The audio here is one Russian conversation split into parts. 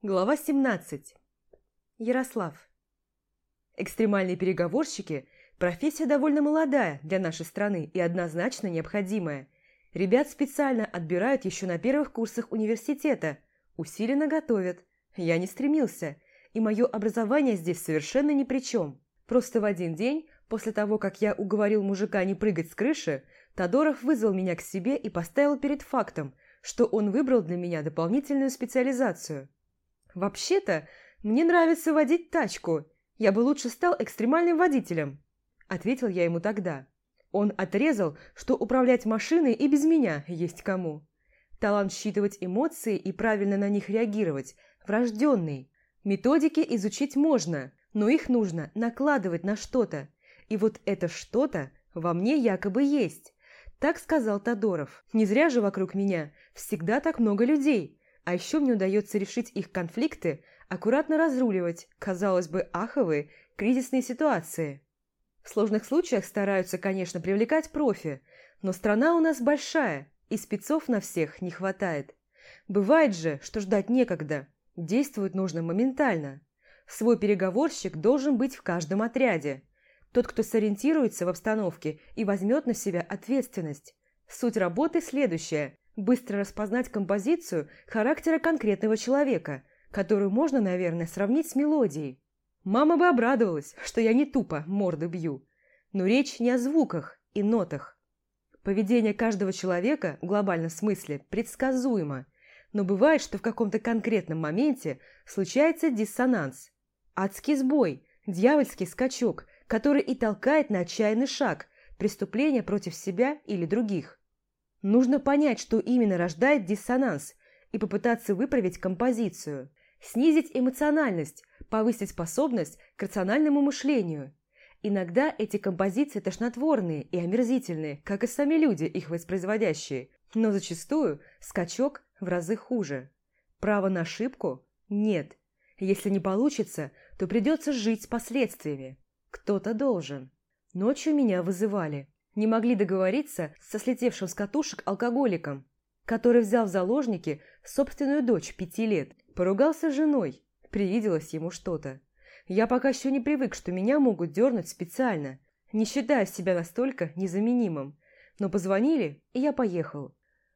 Глава 17. Ярослав. Экстремальные переговорщики – профессия довольно молодая для нашей страны и однозначно необходимая. Ребят специально отбирают еще на первых курсах университета, усиленно готовят. Я не стремился, и мое образование здесь совершенно ни при чем. Просто в один день, после того, как я уговорил мужика не прыгать с крыши, Тодоров вызвал меня к себе и поставил перед фактом, что он выбрал для меня дополнительную специализацию – «Вообще-то, мне нравится водить тачку. Я бы лучше стал экстремальным водителем», – ответил я ему тогда. Он отрезал, что управлять машиной и без меня есть кому. Талант считывать эмоции и правильно на них реагировать – врожденный. Методики изучить можно, но их нужно накладывать на что-то. И вот это что-то во мне якобы есть. Так сказал Тодоров. Не зря же вокруг меня всегда так много людей, а еще мне удается решить их конфликты, аккуратно разруливать, казалось бы, аховые, кризисные ситуации. В сложных случаях стараются, конечно, привлекать профи, но страна у нас большая, и спецов на всех не хватает. Бывает же, что ждать некогда, действовать нужно моментально. Свой переговорщик должен быть в каждом отряде. Тот, кто сориентируется в обстановке и возьмет на себя ответственность. Суть работы следующая быстро распознать композицию характера конкретного человека, которую можно, наверное, сравнить с мелодией. Мама бы обрадовалась, что я не тупо морды бью. Но речь не о звуках и нотах. Поведение каждого человека в глобальном смысле предсказуемо, но бывает, что в каком-то конкретном моменте случается диссонанс. Адский сбой, дьявольский скачок, который и толкает на отчаянный шаг, преступление против себя или других. Нужно понять, что именно рождает диссонанс, и попытаться выправить композицию, снизить эмоциональность, повысить способность к рациональному мышлению. Иногда эти композиции тошнотворные и омерзительные, как и сами люди, их воспроизводящие, но зачастую скачок в разы хуже. Права на ошибку нет. Если не получится, то придется жить с последствиями. Кто-то должен. Ночью меня вызывали не могли договориться со слетевшим с катушек алкоголиком, который взял в заложники собственную дочь пяти лет, поругался с женой, привиделось ему что-то. Я пока еще не привык, что меня могут дернуть специально, не считая себя настолько незаменимым. Но позвонили, и я поехал.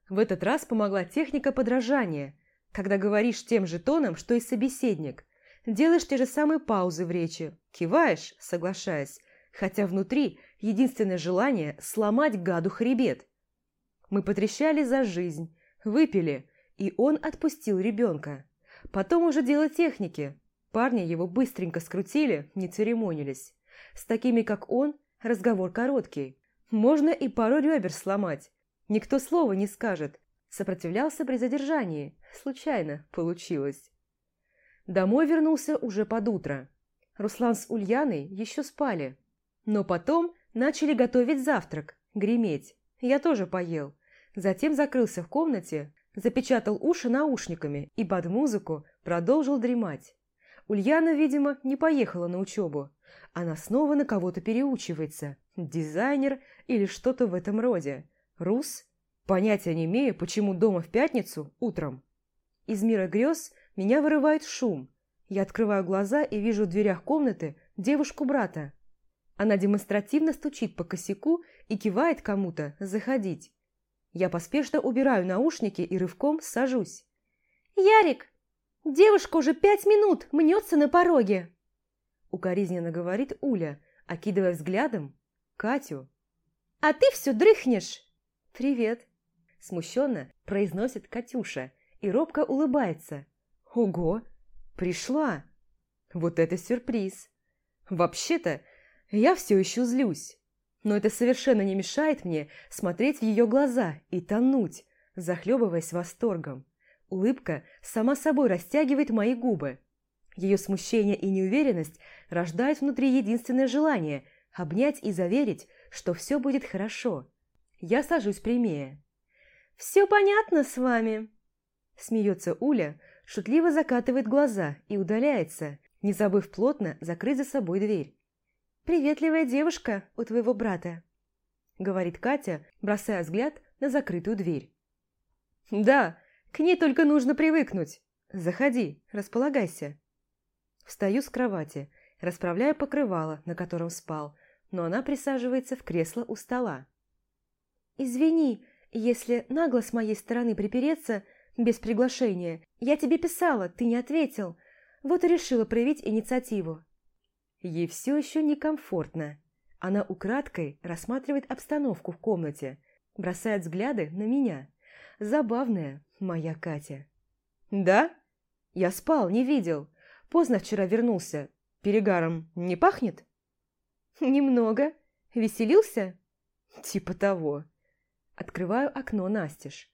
В этот раз помогла техника подражания, когда говоришь тем же тоном, что и собеседник. Делаешь те же самые паузы в речи, киваешь, соглашаясь, хотя внутри единственное желание – сломать гаду хребет. Мы потрещали за жизнь, выпили, и он отпустил ребенка. Потом уже дело техники. Парни его быстренько скрутили, не церемонились. С такими, как он, разговор короткий. Можно и пару ребер сломать. Никто слова не скажет. Сопротивлялся при задержании. Случайно получилось. Домой вернулся уже под утро. Руслан с Ульяной еще спали. Но потом начали готовить завтрак, греметь. Я тоже поел. Затем закрылся в комнате, запечатал уши наушниками и под музыку продолжил дремать. Ульяна, видимо, не поехала на учебу. Она снова на кого-то переучивается. Дизайнер или что-то в этом роде. Рус? Понятия не имею, почему дома в пятницу утром. Из мира грез меня вырывает шум. Я открываю глаза и вижу в дверях комнаты девушку брата. Она демонстративно стучит по косяку и кивает кому-то заходить. Я поспешно убираю наушники и рывком сажусь. «Ярик, девушка уже пять минут мнется на пороге!» Укоризненно говорит Уля, окидывая взглядом Катю. «А ты все дрыхнешь!» «Привет!» Смущенно произносит Катюша и робко улыбается. «Ого! Пришла! Вот это сюрприз! Вообще-то я все еще злюсь, но это совершенно не мешает мне смотреть в ее глаза и тонуть, захлебываясь восторгом. Улыбка сама собой растягивает мои губы. Ее смущение и неуверенность рождают внутри единственное желание – обнять и заверить, что все будет хорошо. Я сажусь прямее. «Все понятно с вами?» Смеется Уля, шутливо закатывает глаза и удаляется, не забыв плотно закрыть за собой дверь. «Приветливая девушка у твоего брата», — говорит Катя, бросая взгляд на закрытую дверь. «Да, к ней только нужно привыкнуть. «Заходи, располагайся». Встаю с кровати, расправляю покрывало, на котором спал, но она присаживается в кресло у стола. «Извини, если нагло с моей стороны припереться без приглашения. Я тебе писала, ты не ответил. Вот и решила проявить инициативу». Ей все еще некомфортно. Она украдкой рассматривает обстановку в комнате, бросает взгляды на меня. Забавная моя Катя. «Да? Я спал, не видел. Поздно вчера вернулся. Перегаром не пахнет?» «Немного. Веселился?» «Типа того». Открываю окно настежь.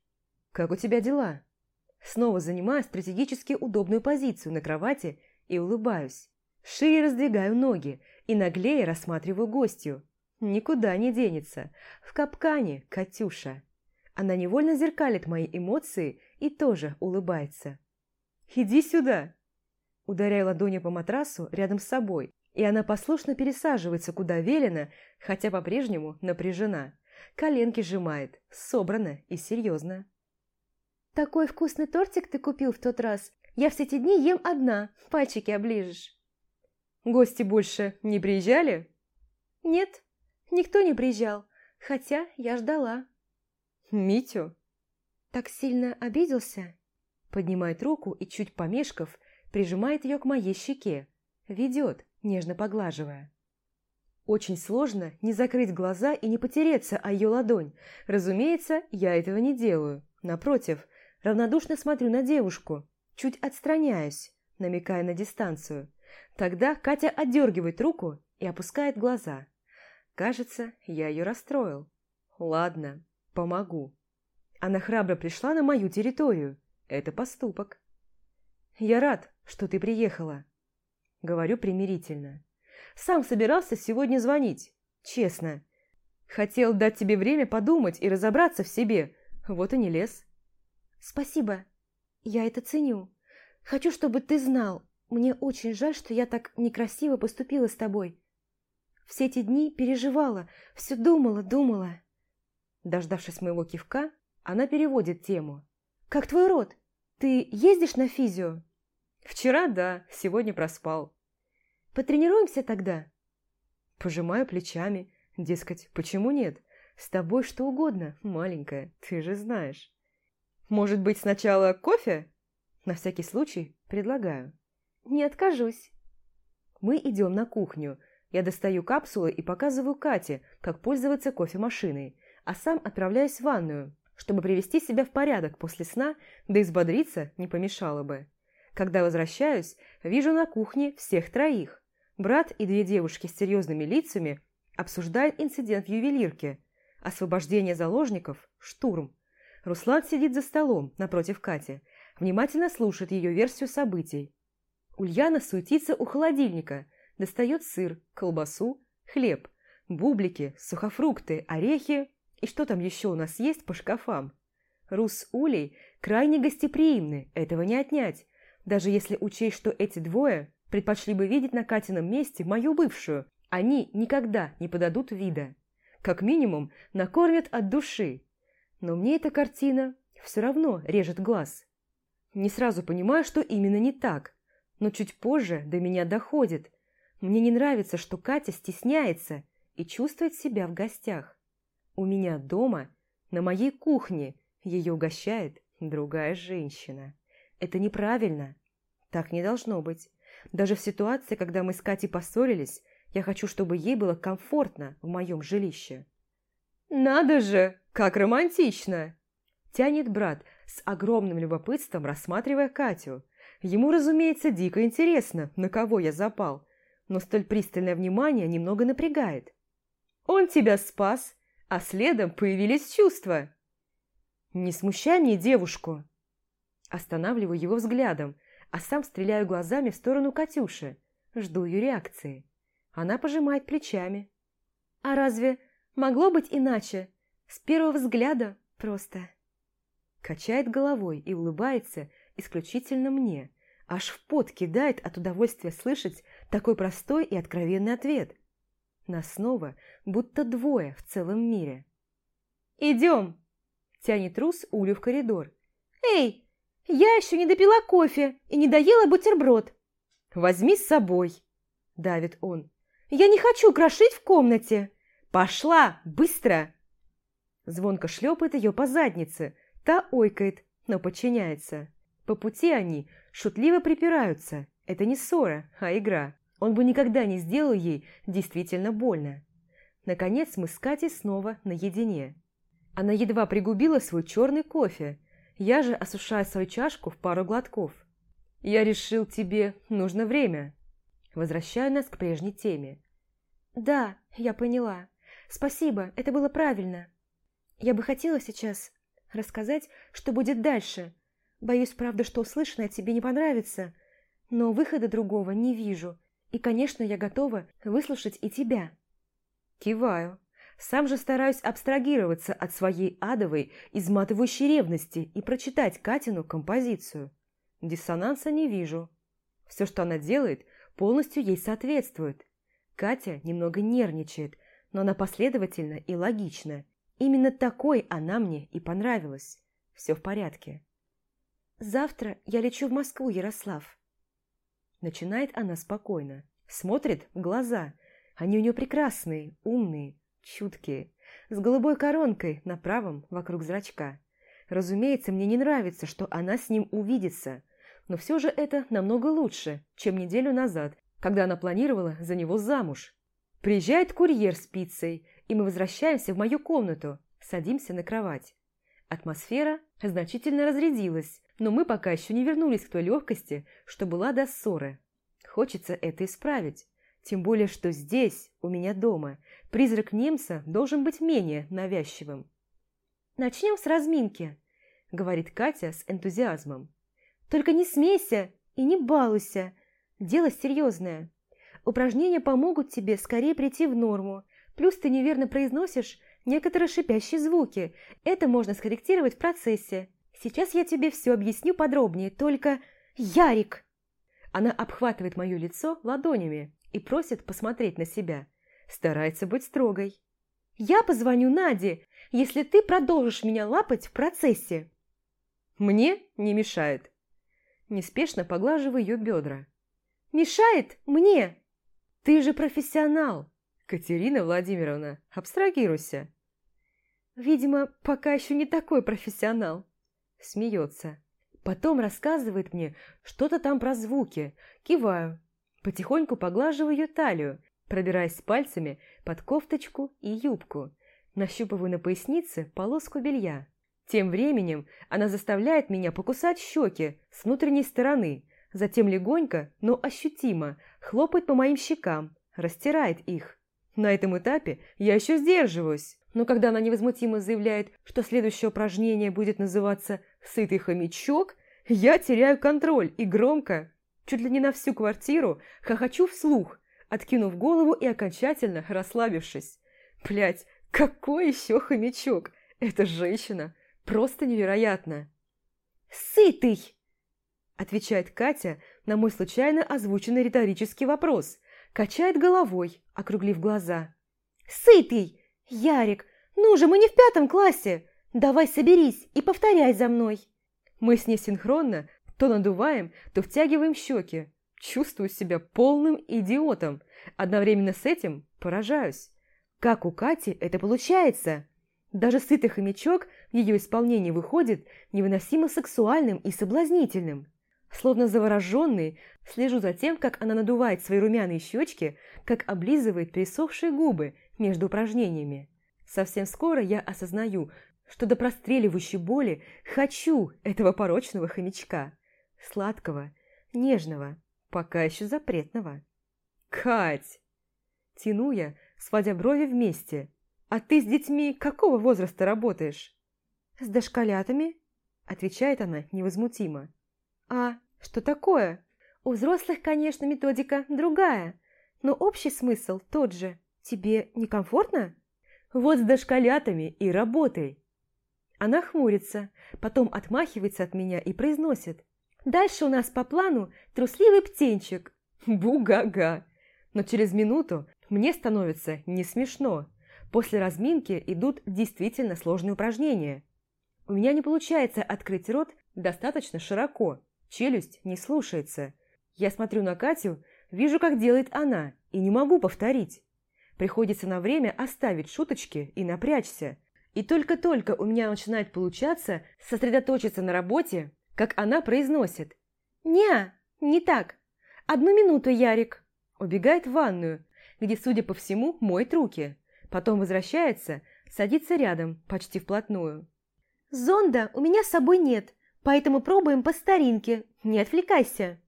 «Как у тебя дела?» Снова занимаю стратегически удобную позицию на кровати и улыбаюсь. Шире раздвигаю ноги и наглее рассматриваю гостью. Никуда не денется. В капкане Катюша. Она невольно зеркалит мои эмоции и тоже улыбается. «Иди сюда!» Ударяю ладонью по матрасу рядом с собой, и она послушно пересаживается куда велено, хотя по-прежнему напряжена. Коленки сжимает, собрано и серьезно. «Такой вкусный тортик ты купил в тот раз. Я все эти дни ем одна, пальчики оближешь». «Гости больше не приезжали?» «Нет, никто не приезжал, хотя я ждала». «Митю?» «Так сильно обиделся?» Поднимает руку и, чуть помешков, прижимает ее к моей щеке. Ведет, нежно поглаживая. Очень сложно не закрыть глаза и не потереться о ее ладонь. Разумеется, я этого не делаю. Напротив, равнодушно смотрю на девушку, чуть отстраняюсь, намекая на дистанцию. Тогда Катя отдергивает руку и опускает глаза. Кажется, я ее расстроил. Ладно, помогу. Она храбро пришла на мою территорию. Это поступок. Я рад, что ты приехала. Говорю примирительно. Сам собирался сегодня звонить. Честно. Хотел дать тебе время подумать и разобраться в себе. Вот и не лез. Спасибо. Я это ценю. Хочу, чтобы ты знал. Мне очень жаль, что я так некрасиво поступила с тобой. Все эти дни переживала, все думала, думала. Дождавшись моего кивка, она переводит тему. «Как твой род? Ты ездишь на физио?» «Вчера да, сегодня проспал». «Потренируемся тогда?» Пожимаю плечами. Дескать, почему нет? С тобой что угодно, маленькая, ты же знаешь. Может быть, сначала кофе? На всякий случай предлагаю. Не откажусь. Мы идем на кухню. Я достаю капсулы и показываю Кате, как пользоваться кофемашиной, а сам отправляюсь в ванную, чтобы привести себя в порядок после сна, да и взбодриться не помешало бы. Когда возвращаюсь, вижу на кухне всех троих. Брат и две девушки с серьезными лицами обсуждают инцидент в ювелирке. Освобождение заложников – штурм. Руслан сидит за столом напротив Кати, внимательно слушает ее версию событий. Ульяна суетится у холодильника, достает сыр, колбасу, хлеб, бублики, сухофрукты, орехи и что там еще у нас есть по шкафам. Рус с Улей крайне гостеприимны, этого не отнять, даже если учесть, что эти двое предпочли бы видеть на Катином месте мою бывшую, они никогда не подадут вида. Как минимум, накормят от души. Но мне эта картина все равно режет глаз. Не сразу понимаю, что именно не так, но чуть позже до меня доходит. Мне не нравится, что Катя стесняется и чувствует себя в гостях. У меня дома, на моей кухне, ее угощает другая женщина. Это неправильно. Так не должно быть. Даже в ситуации, когда мы с Катей поссорились, я хочу, чтобы ей было комфортно в моем жилище. «Надо же, как романтично!» Тянет брат с огромным любопытством, рассматривая Катю. Ему, разумеется, дико интересно, на кого я запал, но столь пристальное внимание немного напрягает. «Он тебя спас, а следом появились чувства!» «Не смущай мне девушку!» Останавливаю его взглядом, а сам стреляю глазами в сторону Катюши. Жду ее реакции. Она пожимает плечами. «А разве могло быть иначе? С первого взгляда просто...» Качает головой и улыбается, исключительно мне. Аж в пот кидает от удовольствия слышать такой простой и откровенный ответ. Нас снова будто двое в целом мире. «Идем!» – тянет Рус Улю в коридор. «Эй, Я еще не допила кофе и не доела бутерброд. Возьми с собой, давит он. Я не хочу крошить в комнате. Пошла, быстро! Звонко шлепает ее по заднице. Та ойкает, но подчиняется. По пути они шутливо припираются. Это не ссора, а игра. Он бы никогда не сделал ей действительно больно. Наконец мы с Катей снова наедине. Она едва пригубила свой черный кофе. Я же осушаю свою чашку в пару глотков. Я решил, тебе нужно время. Возвращаю нас к прежней теме. Да, я поняла. Спасибо, это было правильно. Я бы хотела сейчас рассказать, что будет дальше. Боюсь, правда, что услышанное тебе не понравится, но выхода другого не вижу. И, конечно, я готова выслушать и тебя. Киваю. Сам же стараюсь абстрагироваться от своей адовой, изматывающей ревности и прочитать Катину композицию. Диссонанса не вижу. Все, что она делает, полностью ей соответствует. Катя немного нервничает, но она последовательна и логична. Именно такой она мне и понравилась. Все в порядке. «Завтра я лечу в Москву, Ярослав». Начинает она спокойно. Смотрит в глаза. Они у нее прекрасные, умные, чуткие, с голубой коронкой на правом вокруг зрачка. Разумеется, мне не нравится, что она с ним увидится, но все же это намного лучше, чем неделю назад, когда она планировала за него замуж. Приезжает курьер с пиццей, и мы возвращаемся в мою комнату, садимся на кровать. Атмосфера значительно разрядилась, но мы пока еще не вернулись к той легкости, что была до ссоры. Хочется это исправить. Тем более, что здесь, у меня дома, призрак немца должен быть менее навязчивым. «Начнем с разминки», — говорит Катя с энтузиазмом. «Только не смейся и не балуйся. Дело серьезное. Упражнения помогут тебе скорее прийти в норму. Плюс ты неверно произносишь некоторые шипящие звуки. Это можно скорректировать в процессе. Сейчас я тебе все объясню подробнее, только... Ярик!» Она обхватывает мое лицо ладонями и просит посмотреть на себя. Старается быть строгой. «Я позвоню Наде, если ты продолжишь меня лапать в процессе». «Мне не мешает». Неспешно поглаживаю ее бедра. «Мешает мне!» «Ты же профессионал!» «Катерина Владимировна, абстрагируйся!» «Видимо, пока еще не такой профессионал!» Смеется. Потом рассказывает мне что-то там про звуки. Киваю. Потихоньку поглаживаю ее талию, пробираясь пальцами под кофточку и юбку. Нащупываю на пояснице полоску белья. Тем временем она заставляет меня покусать щеки с внутренней стороны, затем легонько, но ощутимо хлопает по моим щекам, растирает их. На этом этапе я еще сдерживаюсь, но когда она невозмутимо заявляет, что следующее упражнение будет называться «сытый хомячок», я теряю контроль и громко, чуть ли не на всю квартиру, хохочу вслух, откинув голову и окончательно расслабившись. Блять, какой еще хомячок? Эта женщина просто невероятна. «Сытый!» Отвечает Катя на мой случайно озвученный риторический вопрос. Качает головой, округлив глаза. «Сытый! Ярик, ну же, мы не в пятом классе! Давай соберись и повторяй за мной!» Мы с ней синхронно то надуваем, то втягиваем щеки. Чувствую себя полным идиотом. Одновременно с этим поражаюсь. Как у Кати это получается? Даже сытый хомячок в ее исполнении выходит невыносимо сексуальным и соблазнительным. Словно завороженный, слежу за тем, как она надувает свои румяные щечки, как облизывает пересохшие губы между упражнениями. Совсем скоро я осознаю, что до простреливающей боли хочу этого порочного хомячка. Сладкого, нежного, пока еще запретного. «Кать!» Тяну я, сводя брови вместе. «А ты с детьми какого возраста работаешь?» «С дошколятами?» Отвечает она невозмутимо. «А что такое? У взрослых, конечно, методика другая, но общий смысл тот же. Тебе некомфортно?» «Вот с дошколятами и работай!» Она хмурится, потом отмахивается от меня и произносит. «Дальше у нас по плану трусливый птенчик». Бу-га-га. Но через минуту мне становится не смешно. После разминки идут действительно сложные упражнения. У меня не получается открыть рот Достаточно широко, челюсть не слушается. Я смотрю на Катю, вижу, как делает она, и не могу повторить. Приходится на время оставить шуточки и напрячься. И только-только у меня начинает получаться сосредоточиться на работе, как она произносит. «Не, не так. Одну минуту, Ярик». Убегает в ванную, где, судя по всему, моет руки. Потом возвращается, садится рядом, почти вплотную. «Зонда у меня с собой нет, поэтому пробуем по старинке. Не отвлекайся».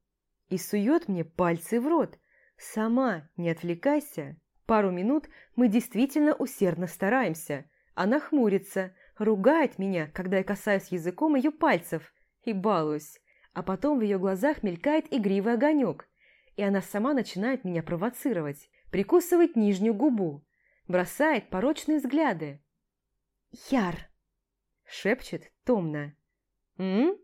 И сует мне пальцы в рот. «Сама не отвлекайся». Пару минут мы действительно усердно стараемся. Она хмурится, ругает меня, когда я касаюсь языком ее пальцев, и балуюсь. А потом в ее глазах мелькает игривый огонек, и она сама начинает меня провоцировать, прикусывать нижнюю губу, бросает порочные взгляды. «Яр!» – шепчет томно. «М?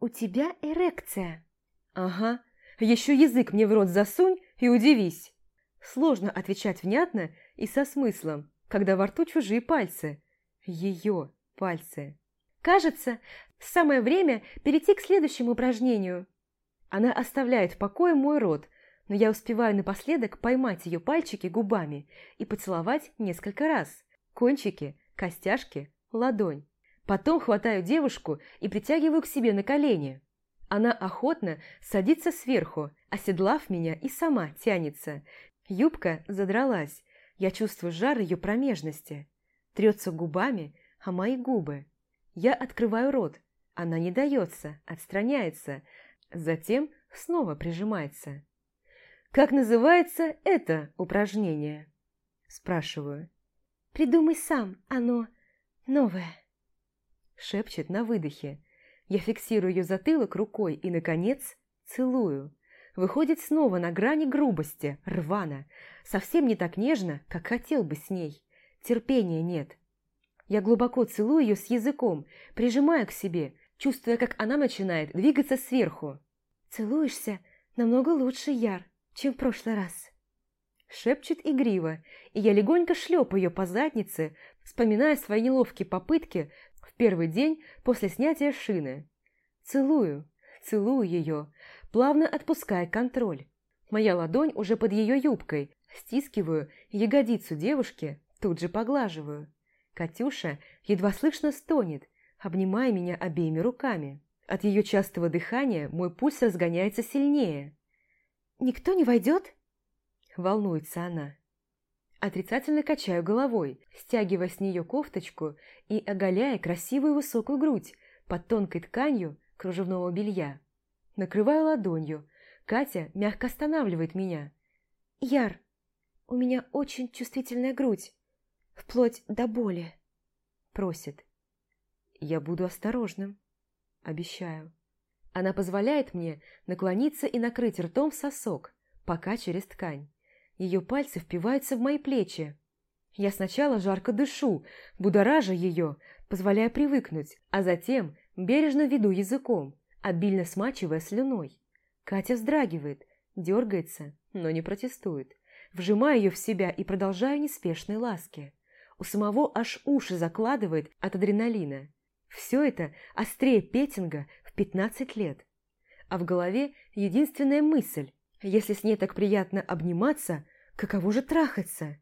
У тебя эрекция». «Ага, еще язык мне в рот засунь и удивись». Сложно отвечать внятно и со смыслом, когда во рту чужие пальцы. Ее пальцы. «Кажется, самое время перейти к следующему упражнению». Она оставляет в покое мой рот, но я успеваю напоследок поймать ее пальчики губами и поцеловать несколько раз. Кончики, костяшки, ладонь. Потом хватаю девушку и притягиваю к себе на колени. Она охотно садится сверху, оседлав меня и сама тянется. Юбка задралась. Я чувствую жар ее промежности. Трется губами, а мои губы. Я открываю рот. Она не дается, отстраняется. Затем снова прижимается. «Как называется это упражнение?» Спрашиваю. «Придумай сам, оно новое». Шепчет на выдохе. Я фиксирую ее затылок рукой и, наконец, целую. Выходит снова на грани грубости, рвано. Совсем не так нежно, как хотел бы с ней. Терпения нет. Я глубоко целую ее с языком, прижимая к себе, чувствуя, как она начинает двигаться сверху. «Целуешься намного лучше, Яр, чем в прошлый раз». Шепчет игриво, и я легонько шлепаю ее по заднице, вспоминая свои неловкие попытки в первый день после снятия шины. Целую, целую ее, плавно отпуская контроль. Моя ладонь уже под ее юбкой, стискиваю ягодицу девушки, тут же поглаживаю. Катюша едва слышно стонет, обнимая меня обеими руками. От ее частого дыхания мой пульс разгоняется сильнее. «Никто не войдет?» Волнуется она. Отрицательно качаю головой, стягивая с нее кофточку и оголяя красивую высокую грудь под тонкой тканью кружевного белья. Накрываю ладонью. Катя мягко останавливает меня. «Яр, у меня очень чувствительная грудь, вплоть до боли», – просит. «Я буду осторожным», – обещаю. Она позволяет мне наклониться и накрыть ртом сосок, пока через ткань. Ее пальцы впиваются в мои плечи. Я сначала жарко дышу, будоража ее, позволяя привыкнуть, а затем бережно веду языком, обильно смачивая слюной. Катя вздрагивает, дергается, но не протестует. Вжимаю ее в себя и продолжаю неспешные ласки. У самого аж уши закладывает от адреналина. Все это острее петинга в 15 лет. А в голове единственная мысль. Если с ней так приятно обниматься, каково же трахаться?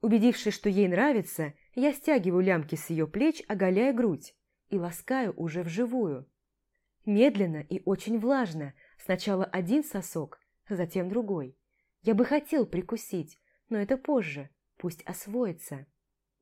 Убедившись, что ей нравится, я стягиваю лямки с ее плеч, оголяя грудь, и ласкаю уже вживую. Медленно и очень влажно. Сначала один сосок, затем другой. Я бы хотел прикусить, но это позже. Пусть освоится.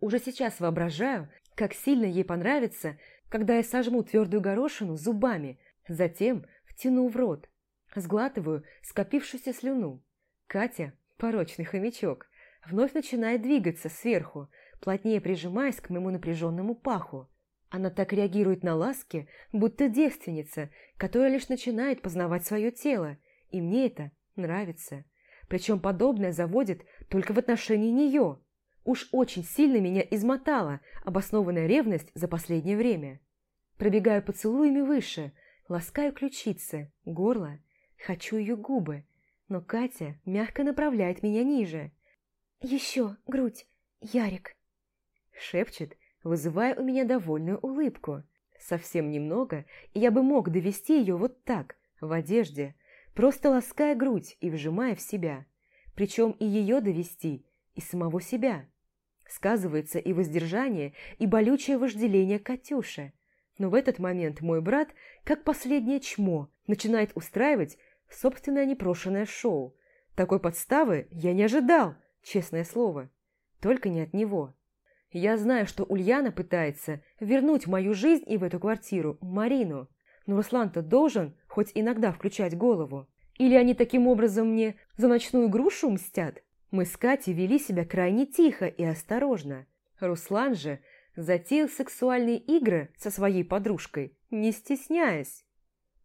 Уже сейчас воображаю, как сильно ей понравится, когда я сожму твердую горошину зубами, затем втяну в рот. Сглатываю скопившуюся слюну. Катя, порочный хомячок, вновь начинает двигаться сверху, плотнее прижимаясь к моему напряженному паху. Она так реагирует на ласки, будто девственница, которая лишь начинает познавать свое тело, и мне это нравится. Причем подобное заводит только в отношении нее. Уж очень сильно меня измотала обоснованная ревность за последнее время. Пробегаю поцелуями выше, ласкаю ключицы, горло, хочу ее губы, но Катя мягко направляет меня ниже. «Еще грудь, Ярик!» Шепчет, вызывая у меня довольную улыбку. Совсем немного, и я бы мог довести ее вот так, в одежде, просто лаская грудь и вжимая в себя. Причем и ее довести, и самого себя. Сказывается и воздержание, и болючее вожделение Катюши. Но в этот момент мой брат, как последнее чмо, начинает устраивать собственное непрошенное шоу. Такой подставы я не ожидал, честное слово. Только не от него. Я знаю, что Ульяна пытается вернуть в мою жизнь и в эту квартиру Марину. Но Руслан-то должен хоть иногда включать голову. Или они таким образом мне за ночную грушу мстят? Мы с Катей вели себя крайне тихо и осторожно. Руслан же затеял сексуальные игры со своей подружкой, не стесняясь.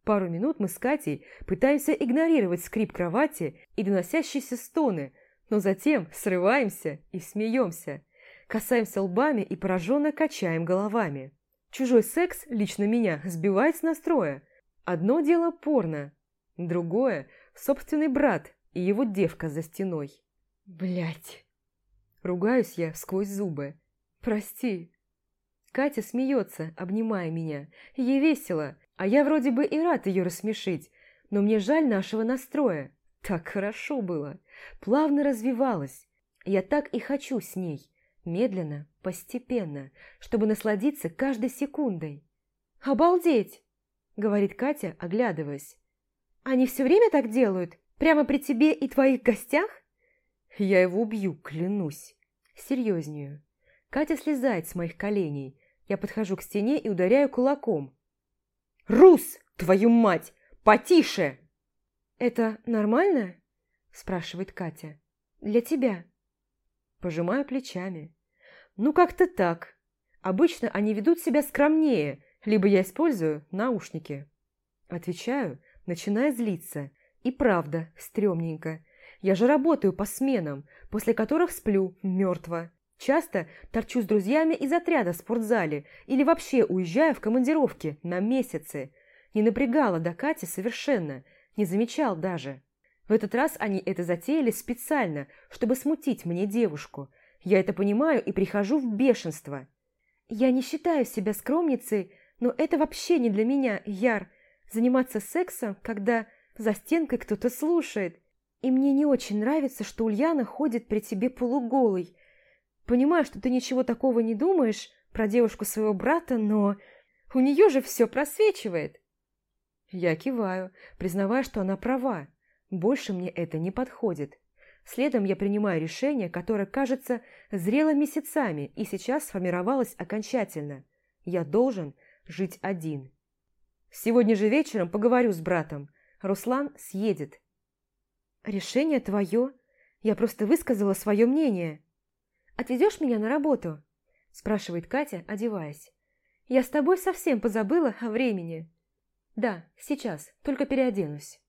Пару минут мы с Катей пытаемся игнорировать скрип кровати и доносящиеся стоны, но затем срываемся и смеемся, касаемся лбами и пораженно качаем головами. Чужой секс лично меня сбивает с настроя. Одно дело порно, другое – собственный брат и его девка за стеной. Блять. Ругаюсь я сквозь зубы. Прости. Катя смеется, обнимая меня. Ей весело, а я вроде бы и рад ее рассмешить, но мне жаль нашего настроя. Так хорошо было. Плавно развивалась. Я так и хочу с ней. Медленно, постепенно, чтобы насладиться каждой секундой. «Обалдеть!» — говорит Катя, оглядываясь. «Они все время так делают? Прямо при тебе и твоих гостях?» Я его убью, клянусь. Серьезнее. Катя слезает с моих коленей. Я подхожу к стене и ударяю кулаком. «Рус, твою мать! Потише!» «Это нормально?» – спрашивает Катя. «Для тебя». Пожимаю плечами. «Ну, как-то так. Обычно они ведут себя скромнее, либо я использую наушники». Отвечаю, начиная злиться. И правда, стрёмненько. Я же работаю по сменам, после которых сплю мертво. Часто торчу с друзьями из отряда в спортзале или вообще уезжаю в командировки на месяцы. Не напрягала до Кати совершенно, не замечал даже. В этот раз они это затеяли специально, чтобы смутить мне девушку. Я это понимаю и прихожу в бешенство. Я не считаю себя скромницей, но это вообще не для меня, Яр. Заниматься сексом, когда за стенкой кто-то слушает. И мне не очень нравится, что Ульяна ходит при тебе полуголой. Понимаю, что ты ничего такого не думаешь про девушку своего брата, но у нее же все просвечивает. Я киваю, признавая, что она права. Больше мне это не подходит. Следом я принимаю решение, которое, кажется, зрело месяцами и сейчас сформировалось окончательно. Я должен жить один. Сегодня же вечером поговорю с братом. Руслан съедет. «Решение твое. Я просто высказала свое мнение. Отвезешь меня на работу?» спрашивает Катя, одеваясь. «Я с тобой совсем позабыла о времени». «Да, сейчас, только переоденусь».